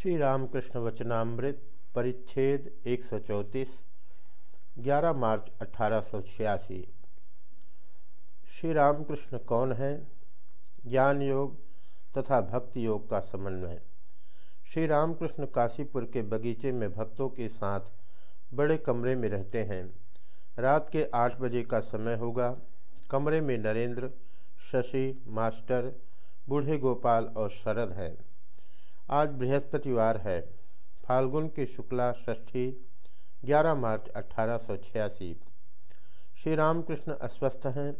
श्री रामकृष्ण वचनामृत, परिच्छेद 134 11 मार्च अठारह सौ छियासी। श्री रामकृष्ण कौन है? ज्ञान योग तथा भक्ति योग का समन्वय। श्री रामकृष्ण काशीपुर के बगीचे में भक्तों के साथ बड़े कमरे में रहते हैं। रात के आठ बजे का समय होगा। कमरे में नरेंद्र, शशि, मास्टर, बूढ़े गोपाल और शरद है। आज बृहस्पतिवार है। फाल्गुन की शुक्ला षष्ठी 11 मार्च अठारह श्री रामकृष्ण अस्वस्थ हैं,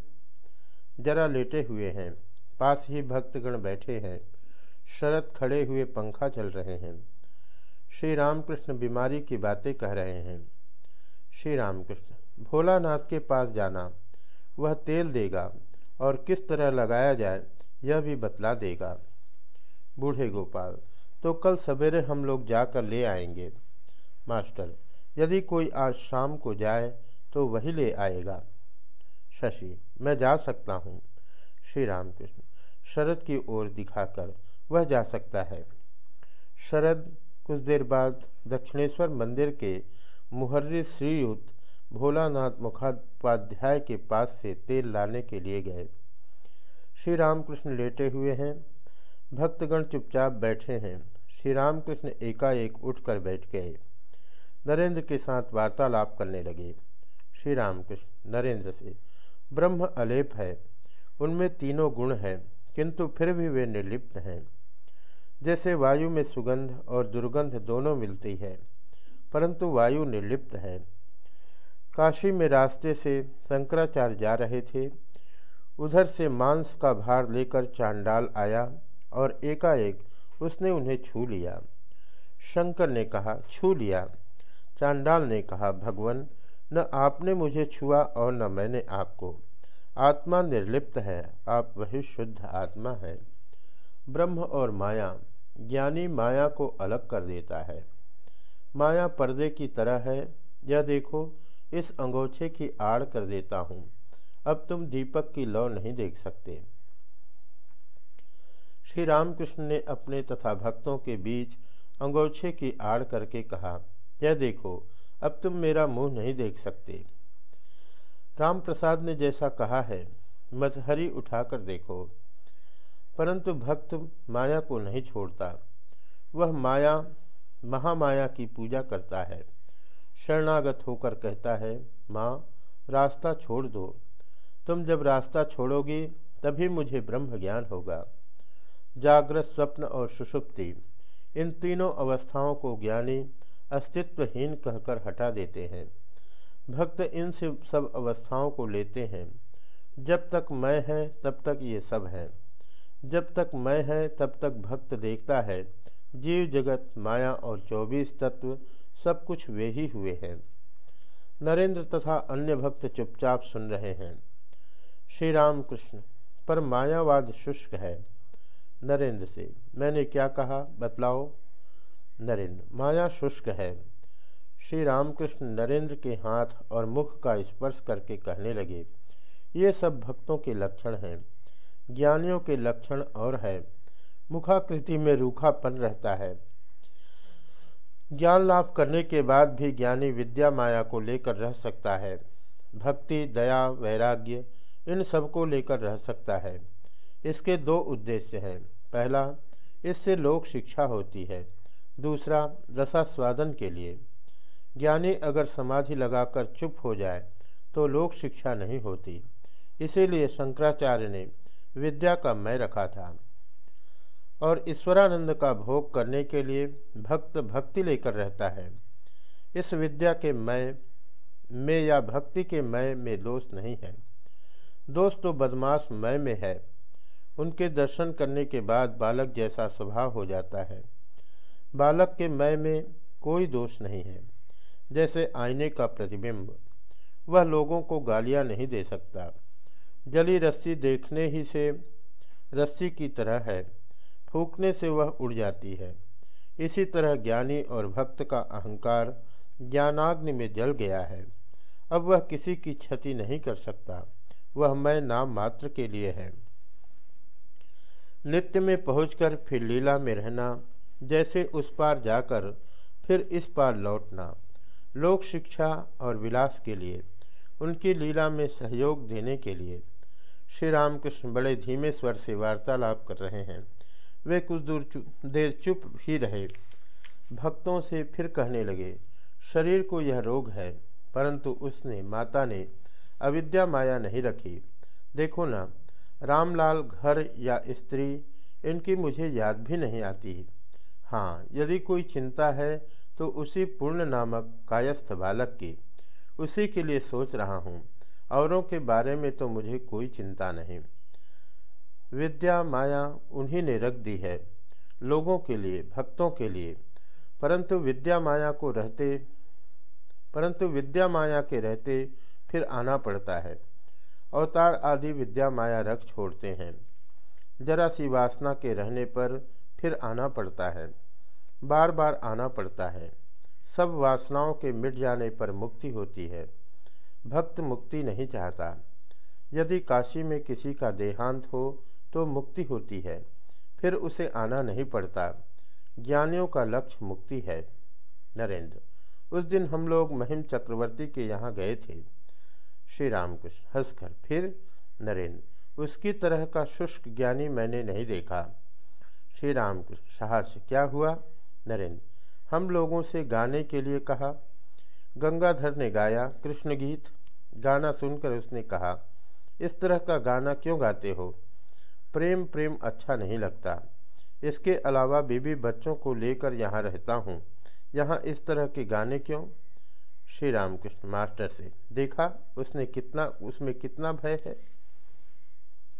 जरा लेटे हुए हैं, पास ही भक्तगण बैठे हैं शरद खड़े हुए पंखा चल रहे हैं। श्री रामकृष्ण बीमारी की बातें कह रहे हैं। श्री रामकृष्ण, भोलानाथ के पास जाना, वह तेल देगा और किस तरह लगाया जाए, यह भी बतला देगा। बूढ़े गोपाल तो कल सवेरे हम लोग जाकर ले आएँगे। मास्टर, यदि कोई आज शाम को जाए तो वही ले आएगा। शशि, मैं जा सकता हूँ। श्री रामकृष्ण, शरद की ओर दिखाकर वह जा सकता है। शरद कुछ देर बाद दक्षिणेश्वर मंदिर के मुहर्री श्रीयुत भोलानाथ मुखोपाध्याय के पास से तेल लाने के लिए गए। श्री रामकृष्ण लेटे हुए हैं। भक्तगण चुपचाप बैठे हैं। श्री रामकृष्ण एकाएक उठकर बैठ गए। नरेंद्र के साथ वार्तालाप करने लगे। श्री रामकृष्ण नरेंद्र से, ब्रह्म अलेप है। उनमें तीनों गुण हैं, किंतु फिर भी वे निर्लिप्त हैं। जैसे वायु में सुगंध और दुर्गंध दोनों मिलती है, परंतु वायु निर्लिप्त है। काशी में रास्ते से शंकराचार्य जा रहे थे। उधर से मांस का भार लेकर चांडाल आया और एकाएक उसने उन्हें छू लिया। शंकर ने कहा, छू लिया। चांडाल ने कहा, भगवान, न आपने मुझे छुआ और न मैंने आपको। आत्मा निर्लिप्त है, आप वही शुद्ध आत्मा है। ब्रह्म और माया, ज्ञानी माया को अलग कर देता है। माया पर्दे की तरह है। यह देखो, इस अंगोछे की आड़ कर देता हूँ। अब तुम दीपक की लौ नहीं देख सकते। श्री रामकृष्ण ने अपने तथा भक्तों के बीच अंगोछे की आड़ करके कहा, यह देखो, अब तुम मेरा मुँह नहीं देख सकते। राम प्रसाद ने जैसा कहा है, मजहरी उठाकर देखो। परंतु भक्त माया को नहीं छोड़ता। वह माया, महामाया की पूजा करता है। शरणागत होकर कहता है, माँ, रास्ता छोड़ दो। तुम जब रास्ता छोड़ोगे, तभी मुझे ब्रह्म ज्ञान होगा। जागृत स्वप्न और सुषुप्ति। इन तीनों अवस्थाओं को ज्ञानी अस्तित्वहीन कहकर हटा देते हैं। भक्त इन से सब अवस्थाओं को लेते हैं। जब तक मैं है, तब तक ये सब है। जब तक मैं है, तब तक भक्त देखता है। जीव जगत, माया और चौबीस तत्व सब कुछ वे ही हुए हैं। नरेंद्र तथा अन्य भक्त चुपचाप सुन रहे हैं। श्री राम कृष्ण, पर मायावाद शुष्क है। नरेंद्र से। मैंने क्या कहा? बतलाओ। नरेंद्र, माया शुष्क है। श्री रामकृष्ण नरेंद्र के हाथ और मुख का स्पर्श करके कहने लगे, ये सब भक्तों के लक्षण हैं। ज्ञानियों के लक्षण और है। मुखाकृति में रूखापन रहता है। ज्ञान लाभ करने के बाद भी ज्ञानी विद्या माया को लेकर रह सकता है। भक्ति, दया, वैराग्य, इन सबको लेकर रह सकता है। इसके दो उद्देश्य हैं। पहला, इससे लोक शिक्षा होती है। दूसरा रसास्वादन के लिए। ज्ञानी अगर समाधि लगाकर चुप हो जाए तो लोक शिक्षा नहीं होती। इसीलिए शंकराचार्य ने विद्या का मय रखा था। और ईश्वरानंद का भोग करने के लिए भक्त भक्ति लेकर रहता है। इस विद्या के मय में या भक्ति के मय में दोष नहीं है। दोष तो बदमाश मय में है। उनके दर्शन करने के बाद बालक जैसा स्वभाव हो जाता है। बालक के मय में कोई दोष नहीं है, जैसे आईने का प्रतिबिंब। वह लोगों को गालियाँ नहीं दे सकता। जली रस्सी देखने ही से रस्सी की तरह है, फूकने से वह उड़ जाती है। इसी तरह ज्ञानी और भक्त का अहंकार ज्ञानाग्नि में जल गया है। अब वह किसी की क्षति नहीं कर सकता। वह मैं नाम मात्र के लिए है। नित्य में पहुंचकर फिर लीला में रहना जैसे उस पार जाकर फिर इस पार लौटना। लोक शिक्षा और विलास के लिए उनकी लीला में सहयोग देने के लिए श्री रामकृष्ण बड़े धीमे स्वर से वार्तालाप कर रहे हैं। वे कुछ दूर चु, देर चुप ही रहे। भक्तों से फिर कहने लगे शरीर को यह रोग है परंतु उसने माता ने अविद्या माया नहीं रखी। देखो ना रामलाल घर या स्त्री, इनकी मुझे याद भी नहीं आती। हाँ यदि कोई चिंता है तो उसी पूर्ण नामक कायस्थ बालक की। उसी के लिए सोच रहा हूँ। औरों के बारे में तो मुझे कोई चिंता नहीं। विद्या, माया उन्हीं ने रख दी है, लोगों के लिए, भक्तों के लिए। परंतु विद्या, माया को रहते, परंतु विद्या, माया के रहते फिर आना पड़ता है। अवतार आदि विद्या माया रख छोड़ते हैं। जरा सी वासना के रहने पर फिर आना पड़ता है। बार बार आना पड़ता है। सब वासनाओं के मिट जाने पर मुक्ति होती है। भक्त मुक्ति नहीं चाहता। यदि काशी में किसी का देहांत हो तो मुक्ति होती है। फिर उसे आना नहीं पड़ता। ज्ञानियों का लक्ष्य मुक्ति है। नरेंद्र, उस दिन हम लोग महिम चक्रवर्ती के यहाँ गए थे। श्री रामकृष्ण हंसकर, फिर नरेंद्र। उसकी तरह का शुष्क ज्ञानी मैंने नहीं देखा। श्री रामकृष्ण साहस क्या हुआ? नरेंद्र, हम लोगों से गाने के लिए कहा। गंगाधर ने गाया कृष्ण गीत गाना सुनकर उसने कहा, इस तरह का गाना क्यों गाते हो? प्रेम प्रेम अच्छा नहीं लगता। इसके अलावा बीबी बच्चों को लेकर यहाँ रहता हूँ। यहाँ इस तरह के गाने क्यों? श्री रामकृष्ण मास्टर से देखा उसने कितना उसमें कितना भय है।